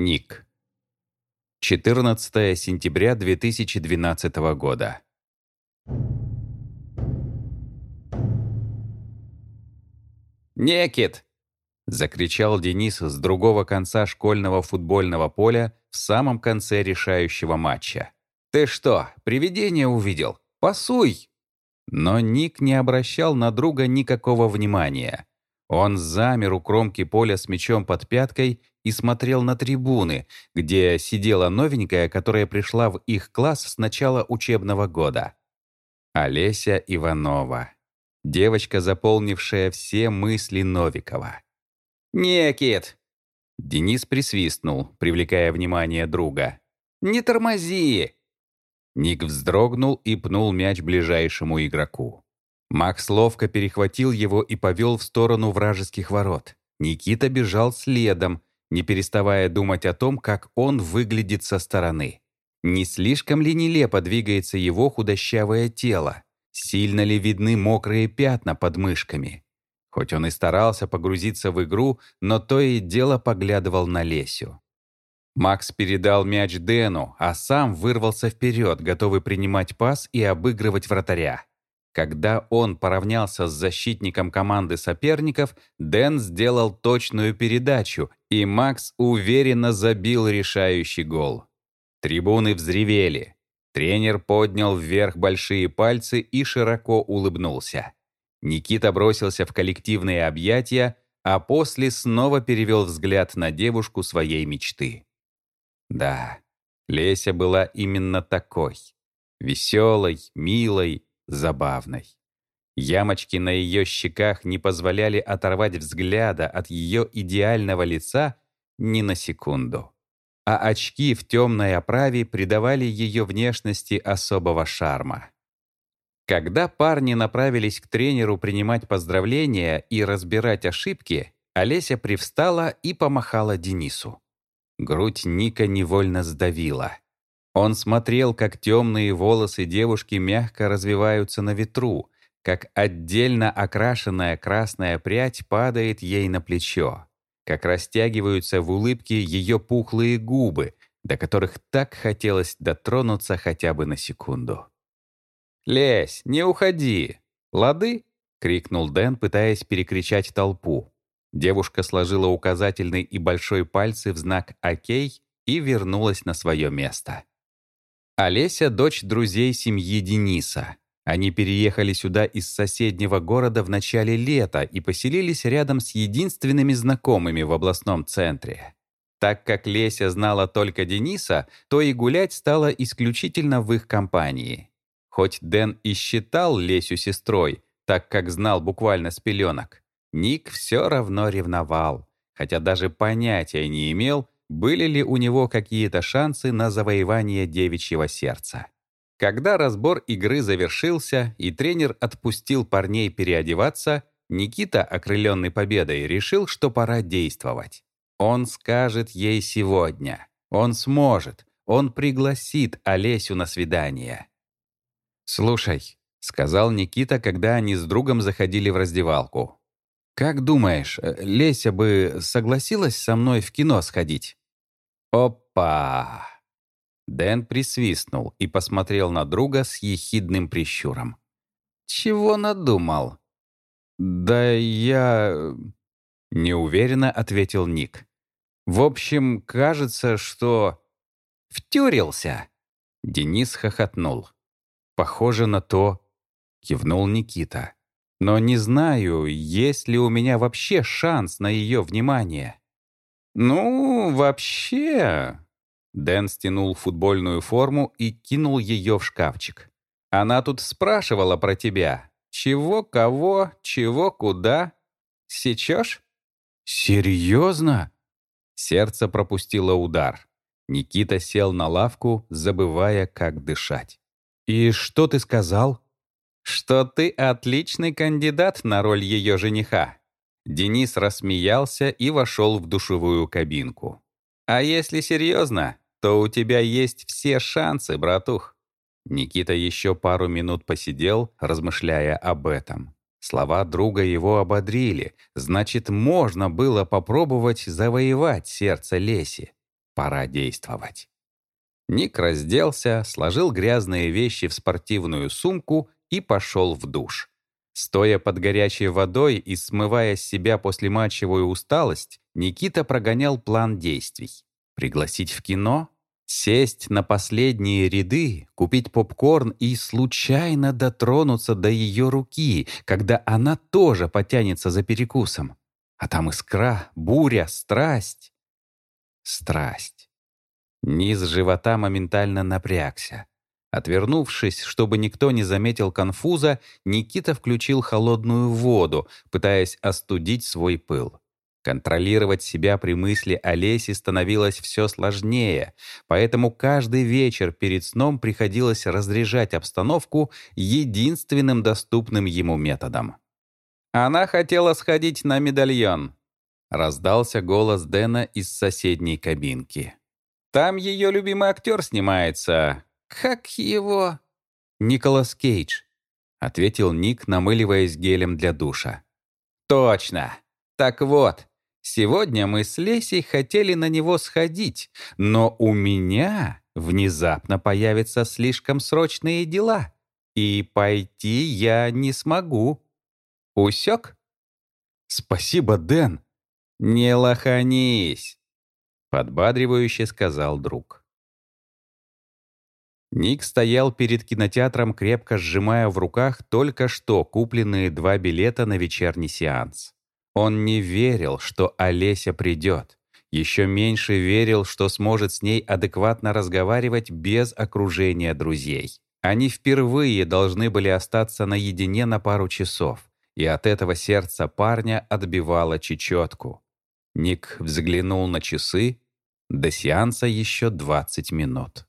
Ник. 14 сентября 2012 года. «Некит!» — закричал Денис с другого конца школьного футбольного поля в самом конце решающего матча. «Ты что, привидение увидел? Пасуй!» Но Ник не обращал на друга никакого внимания. Он замер у кромки поля с мячом под пяткой и смотрел на трибуны, где сидела новенькая, которая пришла в их класс с начала учебного года. Олеся Иванова. Девочка, заполнившая все мысли Новикова. «Некит!» Денис присвистнул, привлекая внимание друга. «Не тормози!» Ник вздрогнул и пнул мяч ближайшему игроку. Макс ловко перехватил его и повел в сторону вражеских ворот. Никита бежал следом, не переставая думать о том, как он выглядит со стороны. Не слишком ли нелепо двигается его худощавое тело? Сильно ли видны мокрые пятна под мышками? Хоть он и старался погрузиться в игру, но то и дело поглядывал на Лесю. Макс передал мяч Дэну, а сам вырвался вперед, готовый принимать пас и обыгрывать вратаря. Когда он поравнялся с защитником команды соперников, Дэн сделал точную передачу, и Макс уверенно забил решающий гол. Трибуны взревели. Тренер поднял вверх большие пальцы и широко улыбнулся. Никита бросился в коллективные объятия, а после снова перевел взгляд на девушку своей мечты. Да, Леся была именно такой. Веселой, милой, забавной. Ямочки на ее щеках не позволяли оторвать взгляда от ее идеального лица ни на секунду. А очки в темной оправе придавали ее внешности особого шарма. Когда парни направились к тренеру принимать поздравления и разбирать ошибки, Олеся привстала и помахала Денису. Грудь Ника невольно сдавила. Он смотрел, как темные волосы девушки мягко развиваются на ветру, как отдельно окрашенная красная прядь падает ей на плечо, как растягиваются в улыбке ее пухлые губы, до которых так хотелось дотронуться хотя бы на секунду. «Лезь, не уходи! Лады?» — крикнул Дэн, пытаясь перекричать толпу. Девушка сложила указательный и большой пальцы в знак «Окей» и вернулась на свое место. Олеся — дочь друзей семьи Дениса. Они переехали сюда из соседнего города в начале лета и поселились рядом с единственными знакомыми в областном центре. Так как Леся знала только Дениса, то и гулять стало исключительно в их компании. Хоть Дэн и считал Лесю сестрой, так как знал буквально с пеленок, Ник все равно ревновал, хотя даже понятия не имел, были ли у него какие-то шансы на завоевание девичьего сердца. Когда разбор игры завершился и тренер отпустил парней переодеваться, Никита, окрыленный победой, решил, что пора действовать. Он скажет ей сегодня. Он сможет. Он пригласит Олесю на свидание. «Слушай», — сказал Никита, когда они с другом заходили в раздевалку. «Как думаешь, Леся бы согласилась со мной в кино сходить?» «Опа!» Дэн присвистнул и посмотрел на друга с ехидным прищуром. «Чего надумал?» «Да я...» — неуверенно ответил Ник. «В общем, кажется, что...» «Втюрился!» Денис хохотнул. «Похоже на то...» — кивнул Никита. «Но не знаю, есть ли у меня вообще шанс на ее внимание». «Ну, вообще...» Дэн стянул футбольную форму и кинул ее в шкафчик. «Она тут спрашивала про тебя. Чего, кого, чего, куда? Сечешь?» «Серьезно?» Сердце пропустило удар. Никита сел на лавку, забывая, как дышать. «И что ты сказал?» «Что ты отличный кандидат на роль ее жениха», Денис рассмеялся и вошел в душевую кабинку. «А если серьезно, то у тебя есть все шансы, братух». Никита еще пару минут посидел, размышляя об этом. Слова друга его ободрили, значит, можно было попробовать завоевать сердце Леси. Пора действовать. Ник разделся, сложил грязные вещи в спортивную сумку и пошел в душ. Стоя под горячей водой и смывая с себя послематчевую усталость, Никита прогонял план действий. Пригласить в кино? Сесть на последние ряды, купить попкорн и случайно дотронуться до ее руки, когда она тоже потянется за перекусом. А там искра, буря, страсть. Страсть. Низ живота моментально напрягся. Отвернувшись, чтобы никто не заметил конфуза, Никита включил холодную воду, пытаясь остудить свой пыл. Контролировать себя при мысли о Лесе становилось все сложнее, поэтому каждый вечер перед сном приходилось разряжать обстановку единственным доступным ему методом. «Она хотела сходить на медальон», — раздался голос Дэна из соседней кабинки. «Там ее любимый актер снимается. Как его?» «Николас Кейдж», — ответил Ник, намыливаясь гелем для душа. «Точно. Так вот, Сегодня мы с Лесей хотели на него сходить, но у меня внезапно появятся слишком срочные дела, и пойти я не смогу. Усек? Спасибо, Дэн. Не лоханись, подбадривающе сказал друг. Ник стоял перед кинотеатром, крепко сжимая в руках только что купленные два билета на вечерний сеанс. Он не верил, что Олеся придет. Еще меньше верил, что сможет с ней адекватно разговаривать без окружения друзей. Они впервые должны были остаться наедине на пару часов, и от этого сердце парня отбивало чечетку. Ник взглянул на часы. До сеанса еще 20 минут.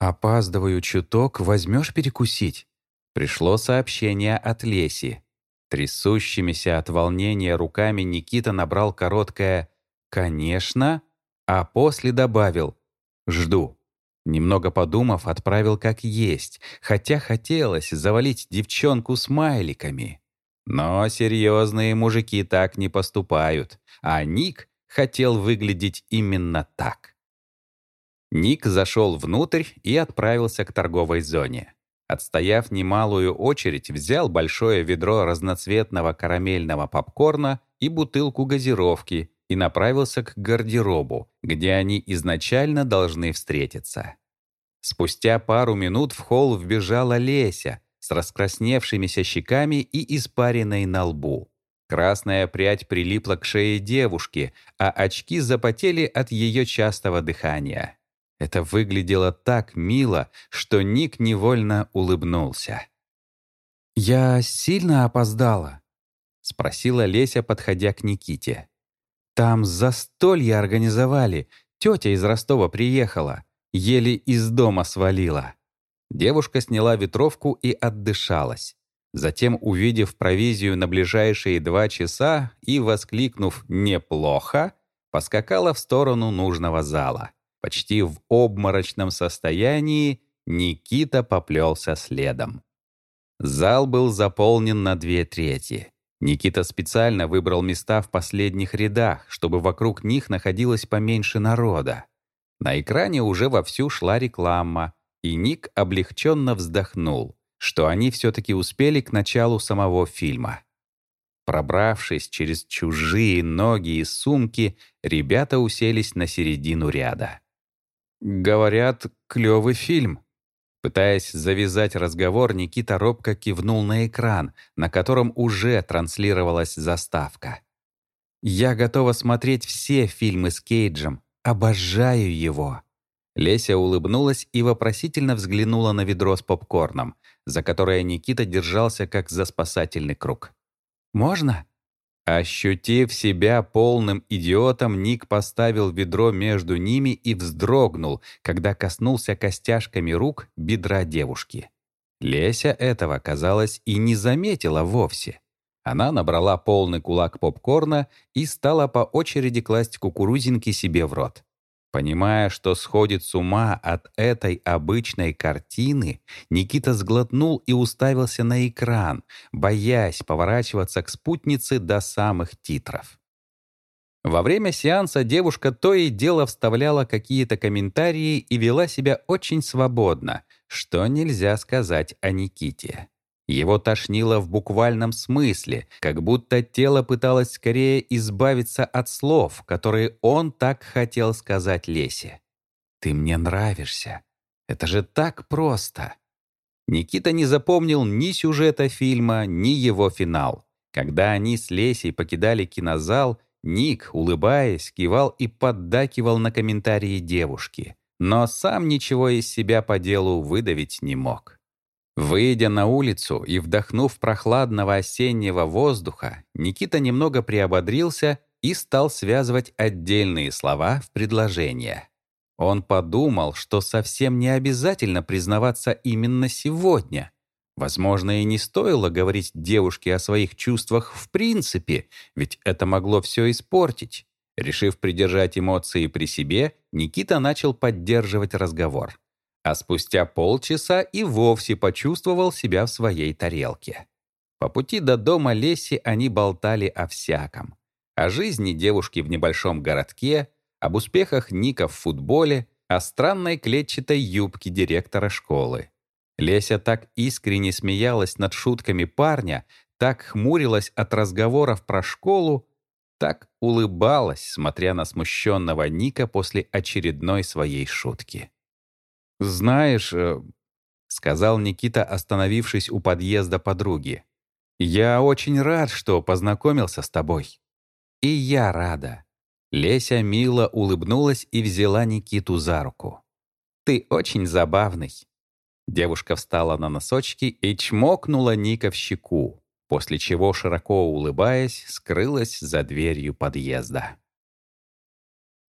«Опаздываю чуток, возьмешь перекусить?» Пришло сообщение от Леси. Трясущимися от волнения руками Никита набрал короткое «Конечно», а после добавил «Жду». Немного подумав, отправил как есть, хотя хотелось завалить девчонку смайликами. Но серьезные мужики так не поступают, а Ник хотел выглядеть именно так. Ник зашел внутрь и отправился к торговой зоне. Отстояв немалую очередь, взял большое ведро разноцветного карамельного попкорна и бутылку газировки и направился к гардеробу, где они изначально должны встретиться. Спустя пару минут в холл вбежала Леся с раскрасневшимися щеками и испаренной на лбу. Красная прядь прилипла к шее девушки, а очки запотели от ее частого дыхания. Это выглядело так мило, что Ник невольно улыбнулся. «Я сильно опоздала?» — спросила Леся, подходя к Никите. «Там застолье организовали, тетя из Ростова приехала, еле из дома свалила». Девушка сняла ветровку и отдышалась. Затем, увидев провизию на ближайшие два часа и воскликнув «неплохо», поскакала в сторону нужного зала. Почти в обморочном состоянии Никита поплелся следом. Зал был заполнен на две трети. Никита специально выбрал места в последних рядах, чтобы вокруг них находилось поменьше народа. На экране уже вовсю шла реклама, и Ник облегченно вздохнул, что они все-таки успели к началу самого фильма. Пробравшись через чужие ноги и сумки, ребята уселись на середину ряда. «Говорят, клёвый фильм». Пытаясь завязать разговор, Никита робко кивнул на экран, на котором уже транслировалась заставка. «Я готова смотреть все фильмы с Кейджем. Обожаю его». Леся улыбнулась и вопросительно взглянула на ведро с попкорном, за которое Никита держался как за спасательный круг. «Можно?» Ощутив себя полным идиотом, Ник поставил ведро между ними и вздрогнул, когда коснулся костяшками рук бедра девушки. Леся этого, казалось, и не заметила вовсе. Она набрала полный кулак попкорна и стала по очереди класть кукурузинки себе в рот. Понимая, что сходит с ума от этой обычной картины, Никита сглотнул и уставился на экран, боясь поворачиваться к спутнице до самых титров. Во время сеанса девушка то и дело вставляла какие-то комментарии и вела себя очень свободно, что нельзя сказать о Никите. Его тошнило в буквальном смысле, как будто тело пыталось скорее избавиться от слов, которые он так хотел сказать Лесе. «Ты мне нравишься. Это же так просто!» Никита не запомнил ни сюжета фильма, ни его финал. Когда они с Лесей покидали кинозал, Ник, улыбаясь, кивал и поддакивал на комментарии девушки, но сам ничего из себя по делу выдавить не мог. Выйдя на улицу и вдохнув прохладного осеннего воздуха, Никита немного приободрился и стал связывать отдельные слова в предложения. Он подумал, что совсем не обязательно признаваться именно сегодня — Возможно, и не стоило говорить девушке о своих чувствах в принципе, ведь это могло все испортить. Решив придержать эмоции при себе, Никита начал поддерживать разговор. А спустя полчаса и вовсе почувствовал себя в своей тарелке. По пути до дома Леси они болтали о всяком. О жизни девушки в небольшом городке, об успехах Ника в футболе, о странной клетчатой юбке директора школы. Леся так искренне смеялась над шутками парня, так хмурилась от разговоров про школу, так улыбалась, смотря на смущенного Ника после очередной своей шутки. «Знаешь», э, — сказал Никита, остановившись у подъезда подруги, «я очень рад, что познакомился с тобой». «И я рада». Леся мило улыбнулась и взяла Никиту за руку. «Ты очень забавный». Девушка встала на носочки и чмокнула Ника в щеку, после чего, широко улыбаясь, скрылась за дверью подъезда.